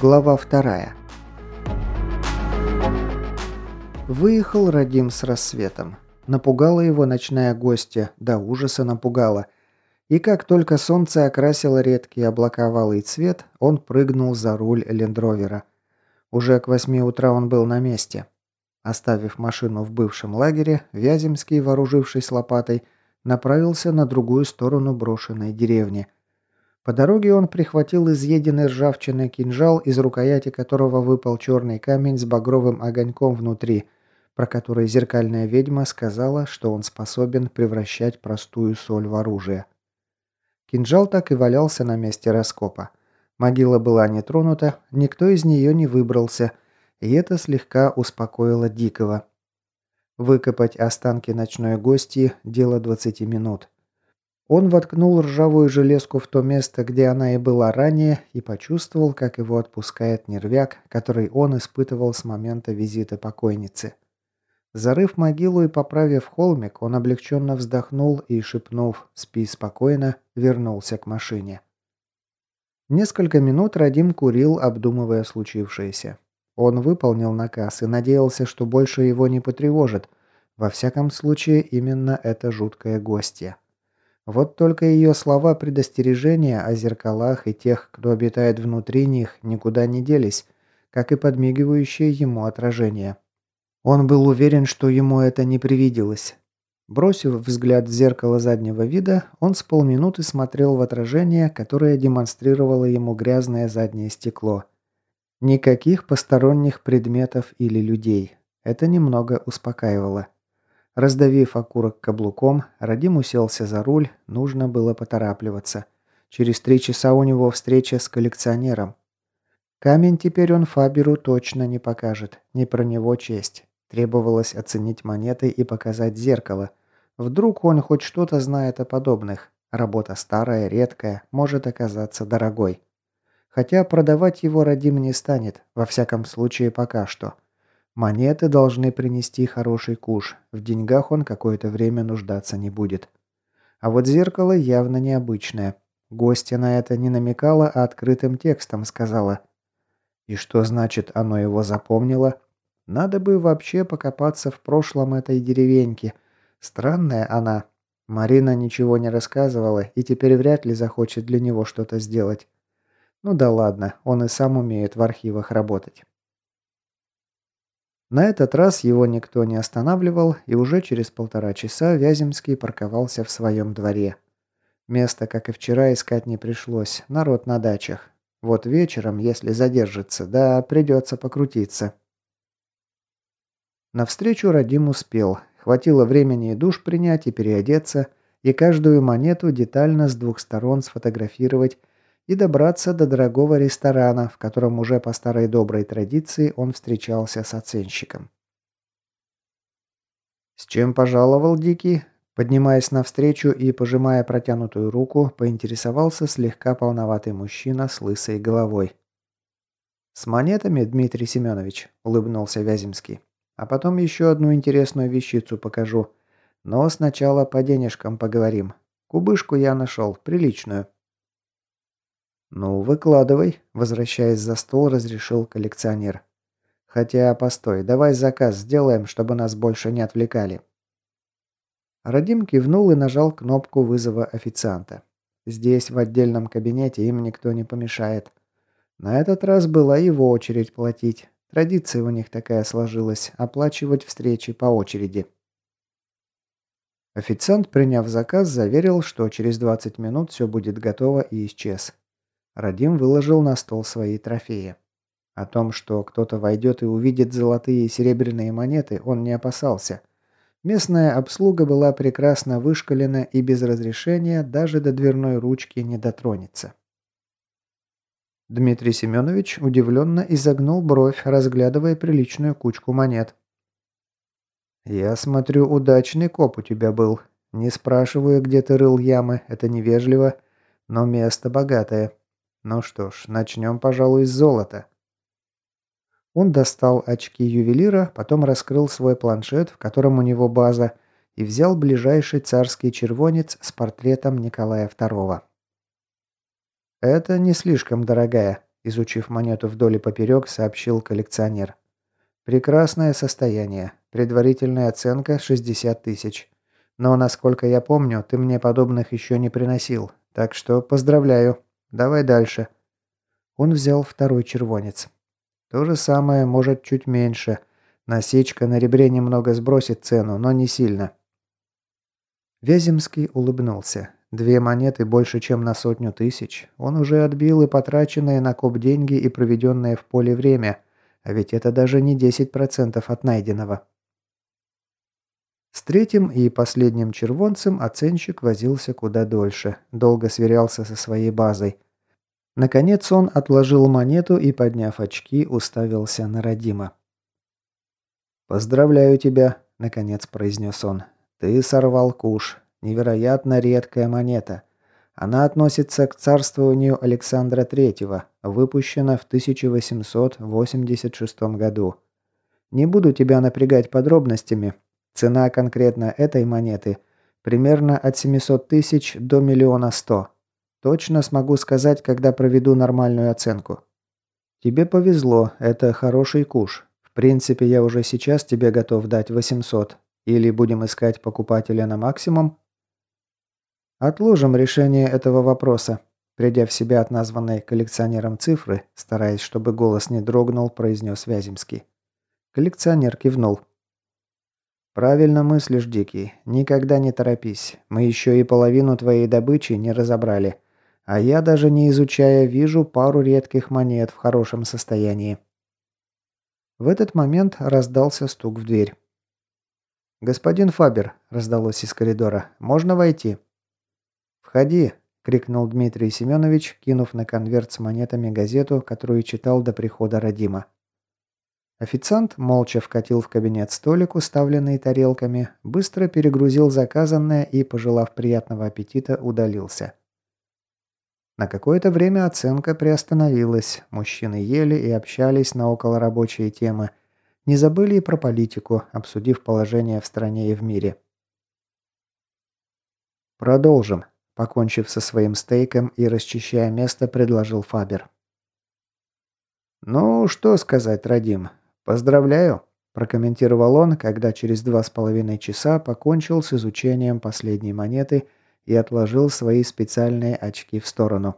Глава вторая. Выехал Радим с рассветом. Напугала его ночная гостья, до ужаса напугала. И как только солнце окрасило редкие облака в алый цвет, он прыгнул за руль лендровера. Уже к восьми утра он был на месте. Оставив машину в бывшем лагере, Вяземский, вооружившись лопатой, направился на другую сторону брошенной деревни – по дороге он прихватил изъеденный ржавчиной кинжал, из рукояти которого выпал черный камень с багровым огоньком внутри, про который зеркальная ведьма сказала, что он способен превращать простую соль в оружие. Кинжал так и валялся на месте раскопа. Могила была не тронута, никто из нее не выбрался, и это слегка успокоило Дикого. Выкопать останки ночной гости – дело 20 минут. Он воткнул ржавую железку в то место, где она и была ранее, и почувствовал, как его отпускает нервяк, который он испытывал с момента визита покойницы. Зарыв могилу и поправив холмик, он облегченно вздохнул и, шепнув «спи спокойно», вернулся к машине. Несколько минут Радим курил, обдумывая случившееся. Он выполнил наказ и надеялся, что больше его не потревожит. Во всяком случае, именно это жуткое гостье. Вот только ее слова предостережения о зеркалах и тех, кто обитает внутри них, никуда не делись, как и подмигивающее ему отражение. Он был уверен, что ему это не привиделось. Бросив взгляд в зеркало заднего вида, он с полминуты смотрел в отражение, которое демонстрировало ему грязное заднее стекло. Никаких посторонних предметов или людей. Это немного успокаивало. Раздавив окурок каблуком, Радим уселся за руль, нужно было поторапливаться. Через три часа у него встреча с коллекционером. Камень теперь он Фаберу точно не покажет, не про него честь. Требовалось оценить монеты и показать зеркало. Вдруг он хоть что-то знает о подобных. Работа старая, редкая, может оказаться дорогой. Хотя продавать его Радим не станет, во всяком случае пока что. Монеты должны принести хороший куш. В деньгах он какое-то время нуждаться не будет. А вот зеркало явно необычное. Гостья на это не намекала, а открытым текстом сказала. И что значит оно его запомнило? Надо бы вообще покопаться в прошлом этой деревеньки. Странная она. Марина ничего не рассказывала и теперь вряд ли захочет для него что-то сделать. Ну да ладно, он и сам умеет в архивах работать. На этот раз его никто не останавливал, и уже через полтора часа Вяземский парковался в своем дворе. Место, как и вчера, искать не пришлось, народ на дачах. Вот вечером, если задержится, да, придется покрутиться. Навстречу Радим успел. Хватило времени и душ принять, и переодеться, и каждую монету детально с двух сторон сфотографировать и добраться до дорогого ресторана, в котором уже по старой доброй традиции он встречался с оценщиком. «С чем пожаловал Дикий?» Поднимаясь навстречу и пожимая протянутую руку, поинтересовался слегка полноватый мужчина с лысой головой. «С монетами, Дмитрий Семенович», – улыбнулся Вяземский. «А потом еще одну интересную вещицу покажу. Но сначала по денежкам поговорим. Кубышку я нашел, приличную». «Ну, выкладывай», – возвращаясь за стол, разрешил коллекционер. «Хотя, постой, давай заказ сделаем, чтобы нас больше не отвлекали». Радим кивнул и нажал кнопку вызова официанта. Здесь, в отдельном кабинете, им никто не помешает. На этот раз была его очередь платить. Традиция у них такая сложилась – оплачивать встречи по очереди. Официант, приняв заказ, заверил, что через 20 минут все будет готово и исчез. Радим выложил на стол свои трофеи. О том, что кто-то войдет и увидит золотые и серебряные монеты, он не опасался. Местная обслуга была прекрасно вышкалена и без разрешения даже до дверной ручки не дотронется. Дмитрий Семенович удивленно изогнул бровь, разглядывая приличную кучку монет. «Я смотрю, удачный коп у тебя был. Не спрашиваю, где ты рыл ямы, это невежливо, но место богатое. Ну что ж, начнем, пожалуй, с золота. Он достал очки ювелира, потом раскрыл свой планшет, в котором у него база, и взял ближайший царский червонец с портретом Николая II. «Это не слишком дорогая», изучив монету вдоль и поперек, сообщил коллекционер. «Прекрасное состояние. Предварительная оценка 60 тысяч. Но, насколько я помню, ты мне подобных еще не приносил. Так что поздравляю. Давай дальше». Он взял второй червонец. То же самое, может, чуть меньше. Насечка на ребре немного сбросит цену, но не сильно. Вяземский улыбнулся. Две монеты больше, чем на сотню тысяч. Он уже отбил и потраченные на коп деньги и проведенное в поле время. А ведь это даже не 10% от найденного. С третьим и последним червонцем оценщик возился куда дольше. Долго сверялся со своей базой. Наконец он отложил монету и, подняв очки, уставился на Родима. «Поздравляю тебя», — наконец произнес он. «Ты сорвал куш. Невероятно редкая монета. Она относится к царствованию Александра III, выпущена в 1886 году. Не буду тебя напрягать подробностями. Цена конкретно этой монеты примерно от 700 тысяч до миллиона сто. Точно смогу сказать, когда проведу нормальную оценку. Тебе повезло, это хороший куш. В принципе, я уже сейчас тебе готов дать 800. Или будем искать покупателя на максимум? Отложим решение этого вопроса. Придя в себя от названной коллекционером цифры, стараясь, чтобы голос не дрогнул, произнес Вяземский. Коллекционер кивнул. «Правильно мыслишь, Дикий. Никогда не торопись. Мы еще и половину твоей добычи не разобрали. А я даже не изучая вижу пару редких монет в хорошем состоянии. В этот момент раздался стук в дверь. «Господин Фабер», – раздалось из коридора, – «можно войти?» «Входи», – крикнул Дмитрий Семенович, кинув на конверт с монетами газету, которую читал до прихода Родима. Официант молча вкатил в кабинет столик, уставленный тарелками, быстро перегрузил заказанное и, пожелав приятного аппетита, удалился. На какое-то время оценка приостановилась. Мужчины ели и общались на околорабочие темы. Не забыли и про политику, обсудив положение в стране и в мире. «Продолжим», – покончив со своим стейком и расчищая место, предложил Фабер. «Ну, что сказать, Радим. Поздравляю», – прокомментировал он, когда через два с половиной часа покончил с изучением последней монеты – и отложил свои специальные очки в сторону.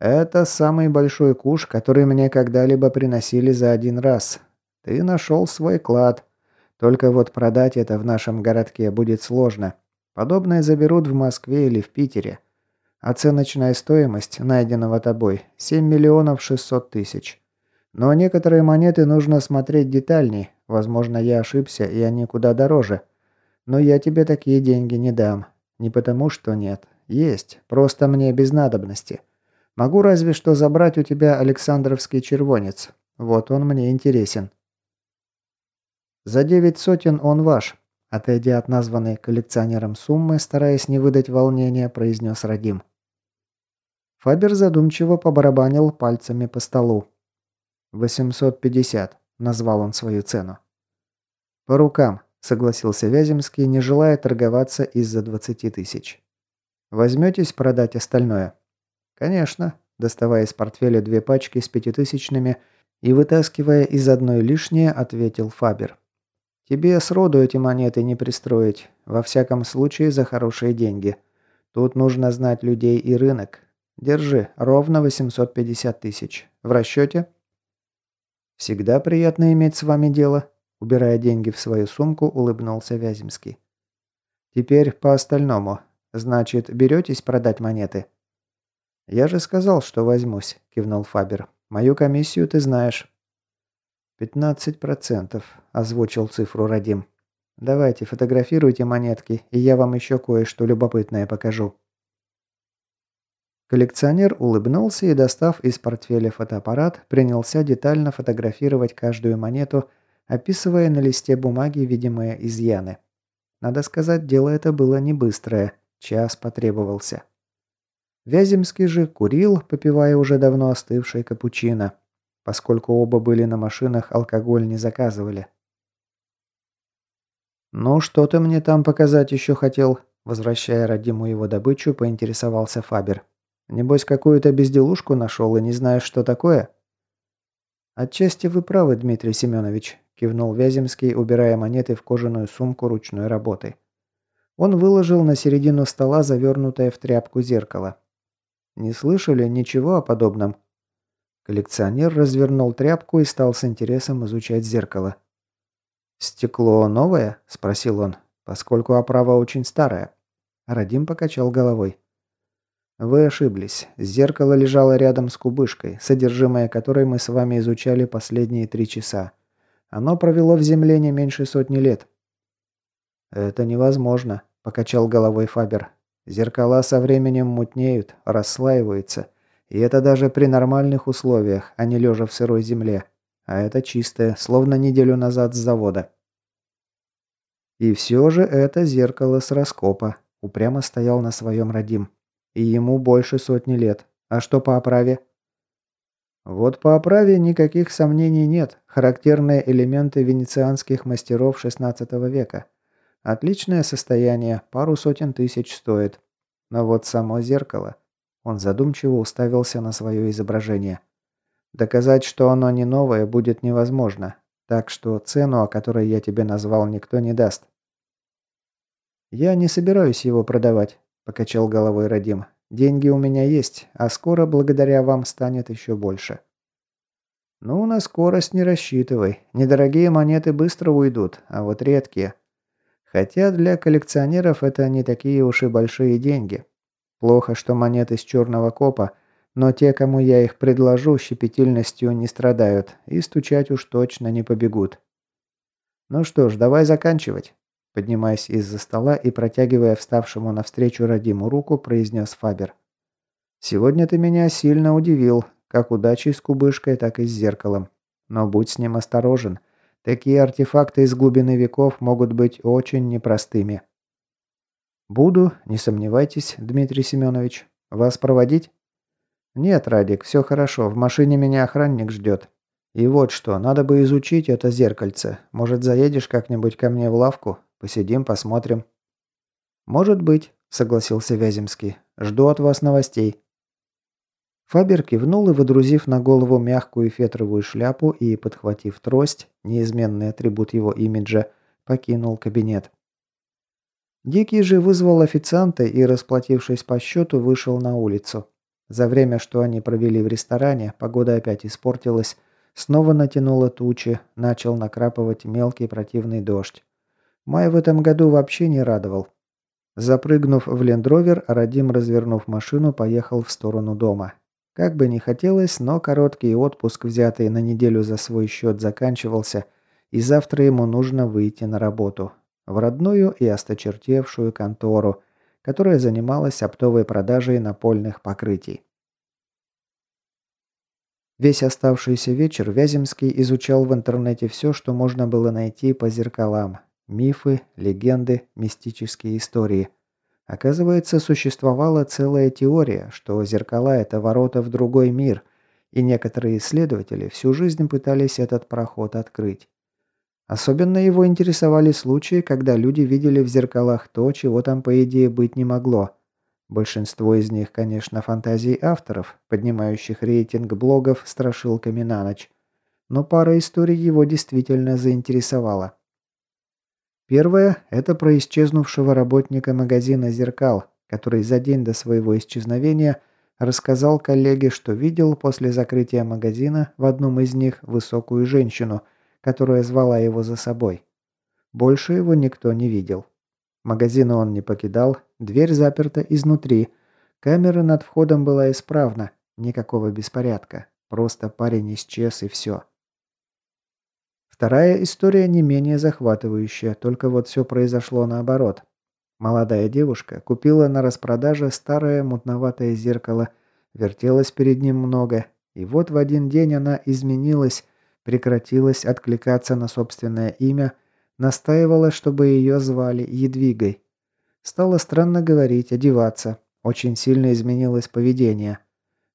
«Это самый большой куш, который мне когда-либо приносили за один раз. Ты нашел свой клад. Только вот продать это в нашем городке будет сложно. Подобное заберут в Москве или в Питере. Оценочная стоимость найденного тобой – 7 миллионов 600 тысяч. Но некоторые монеты нужно смотреть детальней. Возможно, я ошибся, и они куда дороже. Но я тебе такие деньги не дам. Не потому, что нет. Есть. Просто мне без надобности. Могу разве что забрать у тебя Александровский червонец. Вот он мне интересен. За девять сотен он ваш. Отойдя от названной коллекционером суммы, стараясь не выдать волнения, произнес Радим. Фабер задумчиво побарабанил пальцами по столу. «850», — назвал он свою цену. «По рукам», согласился Вяземский, не желая торговаться из-за 20 тысяч. Возьметесь продать остальное? Конечно, доставая из портфеля две пачки с пятитысячными и вытаскивая из одной лишнее, ответил Фабер. Тебе сроду эти монеты не пристроить, во всяком случае за хорошие деньги. Тут нужно знать людей и рынок. Держи, ровно 850 тысяч. В расчете? Всегда приятно иметь с вами дело, Убирая деньги в свою сумку, улыбнулся Вяземский. «Теперь по остальному. Значит, беретесь продать монеты?» «Я же сказал, что возьмусь», – кивнул Фабер. «Мою комиссию ты знаешь». «Пятнадцать процентов», – озвучил цифру Радим. «Давайте, фотографируйте монетки, и я вам еще кое-что любопытное покажу». Коллекционер улыбнулся и, достав из портфеля фотоаппарат, принялся детально фотографировать каждую монету – описывая на листе бумаги видимые изъяны. Надо сказать, дело это было не быстрое, час потребовался. Вяземский же курил, попивая уже давно остывший капучино, поскольку оба были на машинах, алкоголь не заказывали. «Ну, что ты мне там показать еще хотел?» Возвращая Радиму его добычу, поинтересовался Фабер. Небось, какую-то безделушку нашел и не знаешь, что такое?» «Отчасти вы правы, Дмитрий Семенович», – кивнул Вяземский, убирая монеты в кожаную сумку ручной работы. Он выложил на середину стола завернутое в тряпку зеркало. «Не слышали ничего о подобном?» Коллекционер развернул тряпку и стал с интересом изучать зеркало. «Стекло новое?» – спросил он, поскольку оправа очень старая. Радим покачал головой. «Вы ошиблись. Зеркало лежало рядом с кубышкой, содержимое которой мы с вами изучали последние три часа. Оно провело в земле не меньше сотни лет». «Это невозможно», – покачал головой Фабер. «Зеркала со временем мутнеют, расслаиваются. И это даже при нормальных условиях, а не лежа в сырой земле. А это чистое, словно неделю назад с завода». И все же это зеркало с раскопа. Упрямо стоял на своем родим. И ему больше сотни лет. А что по оправе? Вот по оправе никаких сомнений нет. Характерные элементы венецианских мастеров XVI века. Отличное состояние, пару сотен тысяч стоит. Но вот само зеркало. Он задумчиво уставился на свое изображение. Доказать, что оно не новое, будет невозможно. Так что цену, о которой я тебе назвал, никто не даст. Я не собираюсь его продавать. – покачал головой Радим. «Деньги у меня есть, а скоро благодаря вам станет еще больше». «Ну, на скорость не рассчитывай. Недорогие монеты быстро уйдут, а вот редкие. Хотя для коллекционеров это не такие уж и большие деньги. Плохо, что монеты с черного копа, но те, кому я их предложу, щепетильностью не страдают и стучать уж точно не побегут. Ну что ж, давай заканчивать. Поднимаясь из-за стола и протягивая вставшему навстречу Радиму руку, произнес Фабер. «Сегодня ты меня сильно удивил, как удачей с кубышкой, так и с зеркалом. Но будь с ним осторожен. Такие артефакты из глубины веков могут быть очень непростыми». «Буду, не сомневайтесь, Дмитрий Семенович. Вас проводить?» «Нет, Радик, все хорошо. В машине меня охранник ждет. И вот что, надо бы изучить это зеркальце. Может, заедешь как-нибудь ко мне в лавку? Посидим, посмотрим». «Может быть», — согласился Вяземский. «Жду от вас новостей». Фабер кивнул и, водрузив на голову мягкую фетровую шляпу и, подхватив трость, неизменный атрибут его имиджа, покинул кабинет. Дикий же вызвал официанта и, расплатившись по счету, вышел на улицу. За время, что они провели в ресторане, погода опять испортилась, снова натянула тучи, начал накрапывать мелкий противный дождь. Май в этом году вообще не радовал. Запрыгнув в лендровер, Радим, развернув машину, поехал в сторону дома. Как бы ни хотелось, но короткий отпуск, взятый на неделю за свой счет, заканчивался, и завтра ему нужно выйти на работу. В родную и осточертевшую контору, которая занималась оптовой продажей напольных покрытий. Весь оставшийся вечер Вяземский изучал в интернете все, что можно было найти по зеркалам, Мифы, легенды, мистические истории. Оказывается, существовала целая теория, что зеркала – это ворота в другой мир, и некоторые исследователи всю жизнь пытались этот проход открыть. Особенно его интересовали случаи, когда люди видели в зеркалах то, чего там по идее быть не могло. Большинство из них, конечно, фантазии авторов, поднимающих рейтинг блогов страшилками на ночь. Но пара историй его действительно заинтересовала. Первое – это про исчезнувшего работника магазина «Зеркал», который за день до своего исчезновения рассказал коллеге, что видел после закрытия магазина в одном из них высокую женщину, которая звала его за собой. Больше его никто не видел. Магазина он не покидал, дверь заперта изнутри, камера над входом была исправна, никакого беспорядка, просто парень исчез и все. Вторая история не менее захватывающая, только вот все произошло наоборот. Молодая девушка купила на распродаже старое мутноватое зеркало, вертелась перед ним много, и вот в один день она изменилась, прекратилась откликаться на собственное имя, настаивала, чтобы ее звали Едвигой. Стало странно говорить, одеваться. Очень сильно изменилось поведение.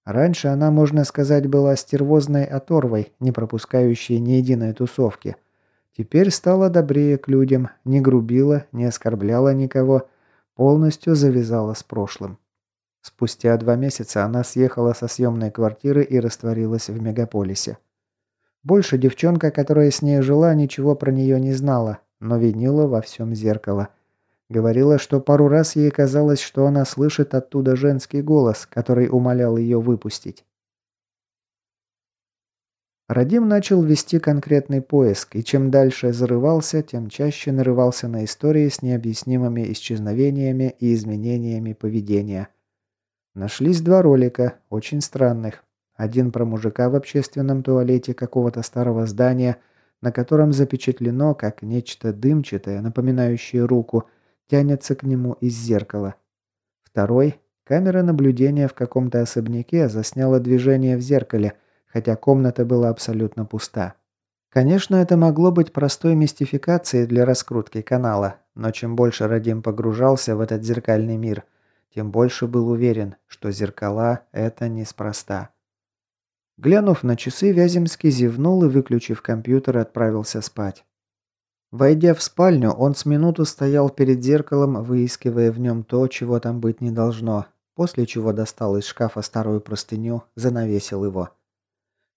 Раньше она, можно сказать, была стервозной оторвой, не пропускающей ни единой тусовки. Теперь стала добрее к людям, не грубила, не оскорбляла никого, полностью завязала с прошлым. Спустя два месяца она съехала со съемной квартиры и растворилась в мегаполисе. Больше девчонка, которая с ней жила, ничего про нее не знала, но винила во всем зеркало. Говорила, что пару раз ей казалось, что она слышит оттуда женский голос, который умолял ее выпустить. Радим начал вести конкретный поиск, и чем дальше зарывался, тем чаще нарывался на истории с необъяснимыми исчезновениями и изменениями поведения. Нашлись два ролика, очень странных. Один про мужика в общественном туалете какого-то старого здания, на котором запечатлено, как нечто дымчатое, напоминающее руку, тянется к нему из зеркала. Второй – камера наблюдения в каком-то особняке засняла движение в зеркале – хотя комната была абсолютно пуста. Конечно, это могло быть простой мистификацией для раскрутки канала, но чем больше Радим погружался в этот зеркальный мир, тем больше был уверен, что зеркала – это неспроста. Глянув на часы, Вяземский зевнул и, выключив компьютер, отправился спать. Войдя в спальню, он с минуту стоял перед зеркалом, выискивая в нем то, чего там быть не должно, после чего достал из шкафа старую простыню, занавесил его.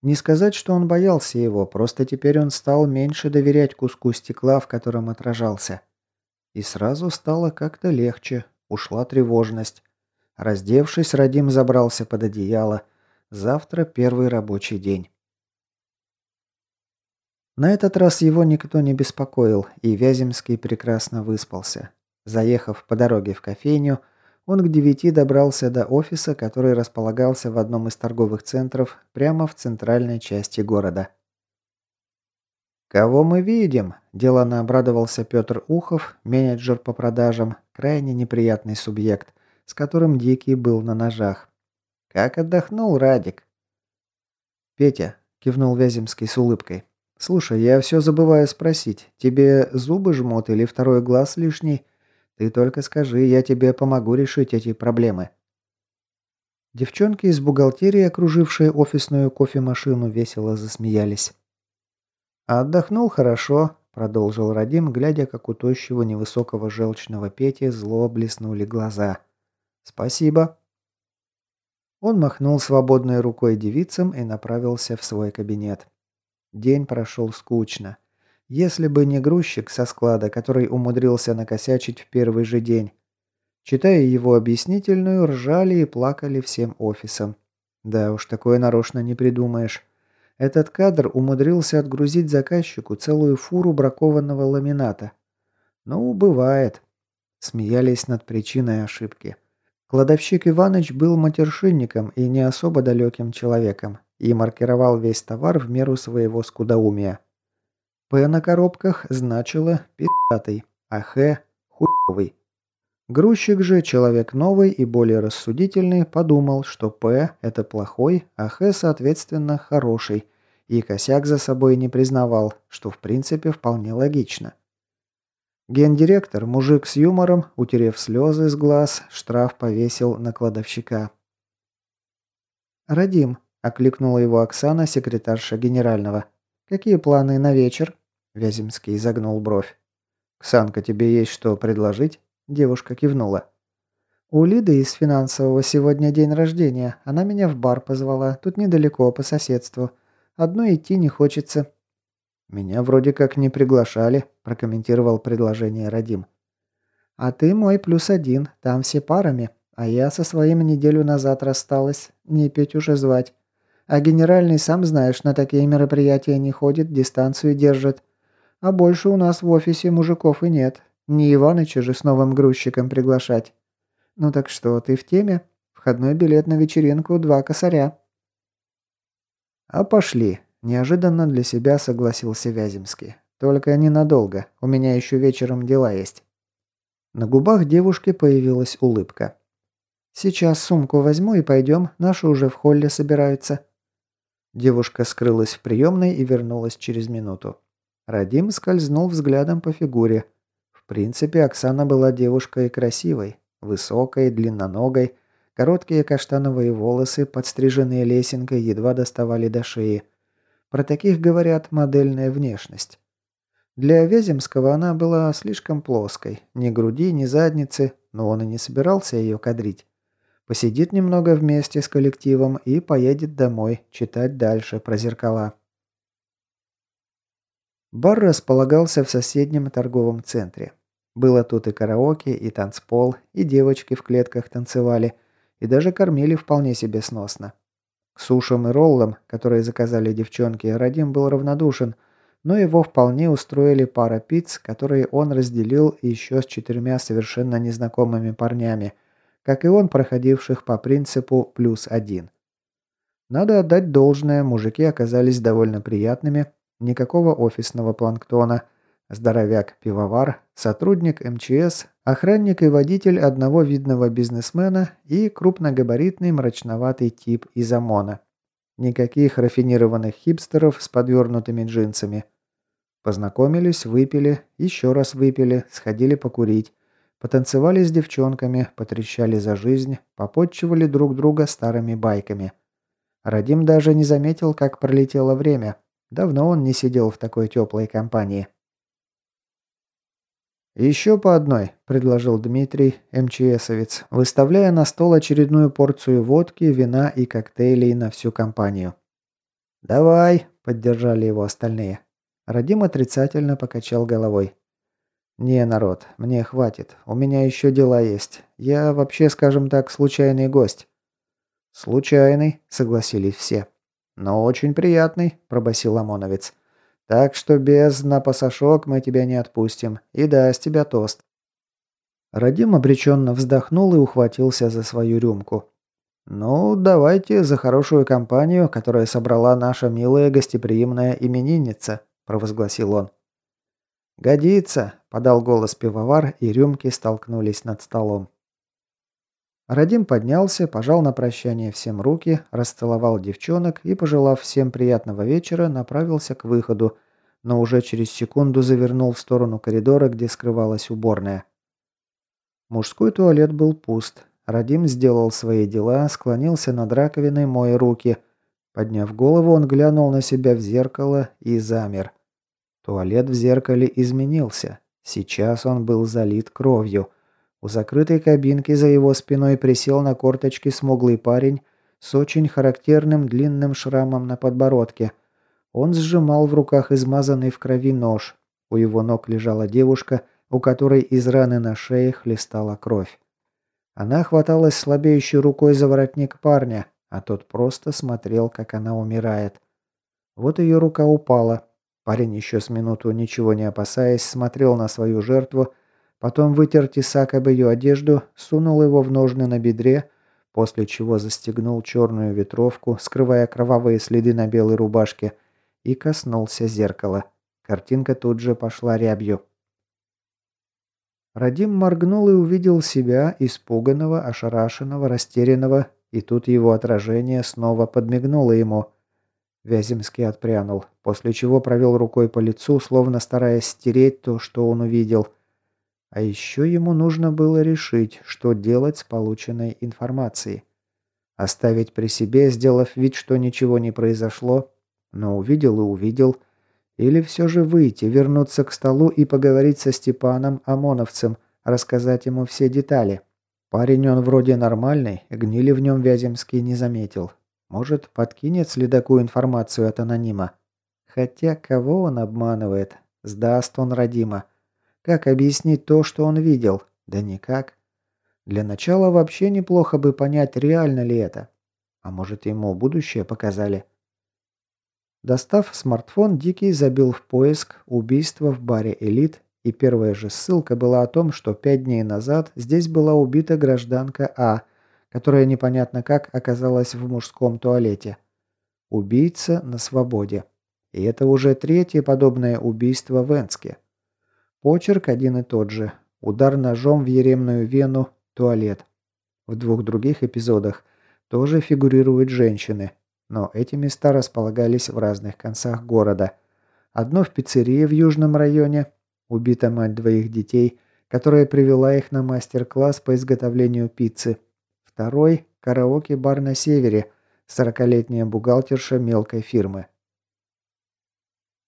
Не сказать, что он боялся его, просто теперь он стал меньше доверять куску стекла, в котором отражался. И сразу стало как-то легче, ушла тревожность. Раздевшись, Радим забрался под одеяло. Завтра первый рабочий день. На этот раз его никто не беспокоил, и Вяземский прекрасно выспался. Заехав по дороге в кофейню, он к девяти добрался до офиса, который располагался в одном из торговых центров прямо в центральной части города. «Кого мы видим?» – делано обрадовался Петр Ухов, менеджер по продажам, крайне неприятный субъект, с которым Дикий был на ножах. «Как отдохнул Радик?» «Петя», – кивнул Вяземский с улыбкой, – «слушай, я все забываю спросить, тебе зубы жмут или второй глаз лишний?» Ты только скажи, я тебе помогу решить эти проблемы». Девчонки из бухгалтерии, окружившие офисную кофемашину, весело засмеялись. «Отдохнул хорошо», – продолжил Радим, глядя, как у тощего невысокого желчного Пети зло блеснули глаза. «Спасибо». Он махнул свободной рукой девицам и направился в свой кабинет. День прошел скучно. Если бы не грузчик со склада, который умудрился накосячить в первый же день. Читая его объяснительную, ржали и плакали всем офисом. Да уж, такое нарочно не придумаешь. Этот кадр умудрился отгрузить заказчику целую фуру бракованного ламината. Ну, бывает. Смеялись над причиной ошибки. Кладовщик Иваныч был матершинником и не особо далеким человеком, и маркировал весь товар в меру своего скудоумия. П на коробках значило «пи***тый», а Х – «хуевый». Грузчик же, человек новый и более рассудительный, подумал, что П – это плохой, а Х, соответственно, хороший, и косяк за собой не признавал, что в принципе вполне логично. Гендиректор, мужик с юмором, утерев слезы с глаз, штраф повесил на кладовщика. «Радим», – окликнула его Оксана, секретарша генерального. «Какие планы на вечер?» Вяземский изогнул бровь. «Ксанка, тебе есть что предложить?» Девушка кивнула. «У Лиды из финансового сегодня день рождения. Она меня в бар позвала. Тут недалеко, по соседству. Одной идти не хочется». «Меня вроде как не приглашали», – прокомментировал предложение Радим. «А ты мой плюс один. Там все парами. А я со своим неделю назад рассталась. Не петь уже звать. А генеральный, сам знаешь, на такие мероприятия не ходит, дистанцию держит. А больше у нас в офисе мужиков и нет. Не Иваныча же с новым грузчиком приглашать. Ну так что, ты в теме? Входной билет на вечеринку два косаря. А пошли. Неожиданно для себя согласился Вяземский. Только ненадолго. У меня еще вечером дела есть. На губах девушки появилась улыбка. «Сейчас сумку возьму и пойдем, наши уже в холле собираются». Девушка скрылась в приемной и вернулась через минуту. Радим скользнул взглядом по фигуре. В принципе, Оксана была девушкой красивой, высокой, длинноногой, короткие каштановые волосы, подстриженные лесенкой, едва доставали до шеи. Про таких говорят модельная внешность. Для Вяземского она была слишком плоской. Ни груди, ни задницы, но он и не собирался ее кадрить. Посидит немного вместе с коллективом и поедет домой читать дальше про зеркала. Бар располагался в соседнем торговом центре. Было тут и караоке, и танцпол, и девочки в клетках танцевали, и даже кормили вполне себе сносно. К сушам и роллам, которые заказали девчонки, Радим был равнодушен, но его вполне устроили пара пиц, которые он разделил еще с четырьмя совершенно незнакомыми парнями – как и он, проходивших по принципу «плюс один». Надо отдать должное, мужики оказались довольно приятными, никакого офисного планктона, здоровяк-пивовар, сотрудник МЧС, охранник и водитель одного видного бизнесмена и крупногабаритный мрачноватый тип из ОМОНа. Никаких рафинированных хипстеров с подвернутыми джинсами. Познакомились, выпили, еще раз выпили, сходили покурить. Потанцевали с девчонками, потрещали за жизнь, попотчевали друг друга старыми байками. Радим даже не заметил, как пролетело время. Давно он не сидел в такой теплой компании. «Еще по одной», – предложил Дмитрий, МЧСовец, выставляя на стол очередную порцию водки, вина и коктейлей на всю компанию. «Давай», – поддержали его остальные. Радим отрицательно покачал головой. «Не, народ, мне хватит. У меня еще дела есть. Я вообще, скажем так, случайный гость». «Случайный», — согласились все. «Но очень приятный», — пробасил ОМОНовец. «Так что без на пасашок мы тебя не отпустим. И да, с тебя тост». Радим обреченно вздохнул и ухватился за свою рюмку. «Ну, давайте за хорошую компанию, которая собрала наша милая гостеприимная именинница», – провозгласил он. «Годится», – подал голос пивовар, и рюмки столкнулись над столом. Радим поднялся, пожал на прощание всем руки, расцеловал девчонок и, пожелав всем приятного вечера, направился к выходу, но уже через секунду завернул в сторону коридора, где скрывалась уборная. Мужской туалет был пуст. Радим сделал свои дела, склонился над раковиной, моя руки. Подняв голову, он глянул на себя в зеркало и замер. Туалет в зеркале изменился. Сейчас он был залит кровью. У закрытой кабинки за его спиной присел на корточки смуглый парень с очень характерным длинным шрамом на подбородке. Он сжимал в руках измазанный в крови нож. У его ног лежала девушка, у которой из раны на шее хлестала кровь. Она хваталась слабеющей рукой за воротник парня, а тот просто смотрел, как она умирает. Вот ее рука упала, Парень еще с минуту, ничего не опасаясь, смотрел на свою жертву, потом вытер тесак об ее одежду, сунул его в ножны на бедре, после чего застегнул черную ветровку, скрывая кровавые следы на белой рубашке, и коснулся зеркала. Картинка тут же пошла рябью. Радим моргнул и увидел себя, испуганного, ошарашенного, растерянного, и тут его отражение снова подмигнуло ему – Вяземский отпрянул, после чего провел рукой по лицу, словно стараясь стереть то, что он увидел. А еще ему нужно было решить, что делать с полученной информацией. Оставить при себе, сделав вид, что ничего не произошло, но увидел и увидел. Или все же выйти, вернуться к столу и поговорить со Степаном Омоновцем, рассказать ему все детали. Парень он вроде нормальный, гнили в нем Вяземский не заметил. Может, подкинет следаку информацию от анонима. Хотя кого он обманывает? Сдаст он родима. Как объяснить то, что он видел? Да никак. Для начала вообще неплохо бы понять, реально ли это. А может, ему будущее показали? Достав смартфон, Дикий забил в поиск «Убийство в баре «Элит», и первая же ссылка была о том, что пять дней назад здесь была убита гражданка А – которая непонятно как оказалась в мужском туалете. Убийца на свободе. И это уже третье подобное убийство в Энске. Почерк один и тот же. Удар ножом в еремную вену, туалет. В двух других эпизодах тоже фигурируют женщины, но эти места располагались в разных концах города. Одно в пиццерии в южном районе, убита мать двоих детей, которая привела их на мастер-класс по изготовлению пиццы – Второй – караоке-бар на севере, сорокалетняя бухгалтерша мелкой фирмы.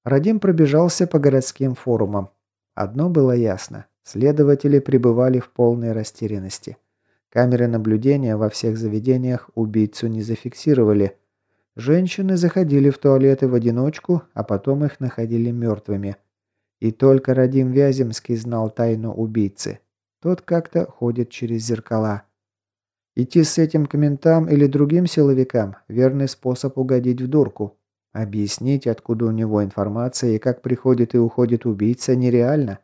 Радим пробежался по городским форумам. Одно было ясно. Следователи пребывали в полной растерянности. Камеры наблюдения во всех заведениях убийцу не зафиксировали. Женщины заходили в туалеты в одиночку, а потом их находили мертвыми. И только Радим Вяземский знал тайну убийцы. Тот как-то ходит через зеркала. Идти с этим к ментам или другим силовикам – верный способ угодить в дурку. Объяснить, откуда у него информация и как приходит и уходит убийца, нереально.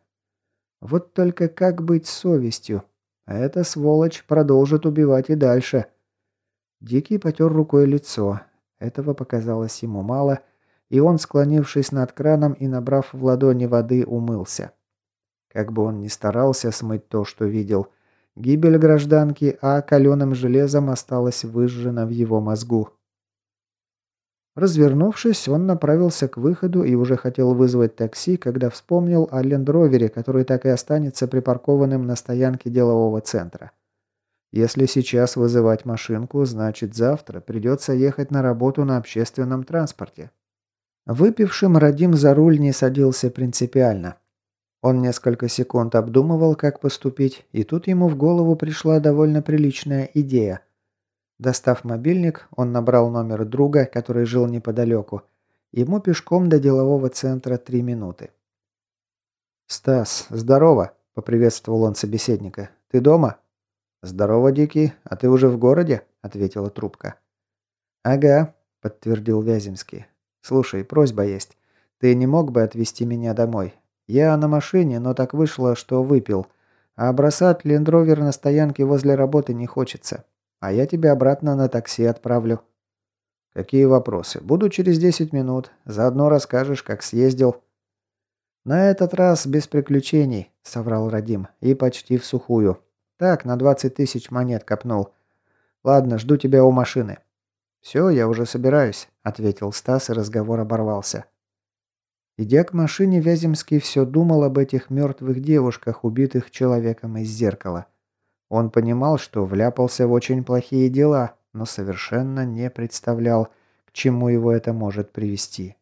Вот только как быть с совестью? Эта сволочь продолжит убивать и дальше. Дикий потер рукой лицо. Этого показалось ему мало, и он, склонившись над краном и набрав в ладони воды, умылся. Как бы он ни старался смыть то, что видел, гибель гражданки А каленым железом осталась выжжена в его мозгу. Развернувшись, он направился к выходу и уже хотел вызвать такси, когда вспомнил о лендровере, который так и останется припаркованным на стоянке делового центра. Если сейчас вызывать машинку, значит завтра придется ехать на работу на общественном транспорте. Выпившим Радим за руль не садился принципиально. Он несколько секунд обдумывал, как поступить, и тут ему в голову пришла довольно приличная идея. Достав мобильник, он набрал номер друга, который жил неподалеку. Ему пешком до делового центра три минуты. «Стас, здорово!» – поприветствовал он собеседника. «Ты дома?» «Здорово, Дикий. А ты уже в городе?» – ответила трубка. «Ага», – подтвердил Вяземский. «Слушай, просьба есть. Ты не мог бы отвезти меня домой? Я на машине, но так вышло, что выпил. А бросать лендровер на стоянке возле работы не хочется. А я тебя обратно на такси отправлю». «Какие вопросы? Буду через 10 минут. Заодно расскажешь, как съездил». «На этот раз без приключений», — соврал Радим. «И почти в сухую. Так, на 20 тысяч монет копнул. Ладно, жду тебя у машины». «Все, я уже собираюсь», — ответил Стас, и разговор оборвался. Идя к машине, Вяземский все думал об этих мертвых девушках, убитых человеком из зеркала. Он понимал, что вляпался в очень плохие дела, но совершенно не представлял, к чему его это может привести.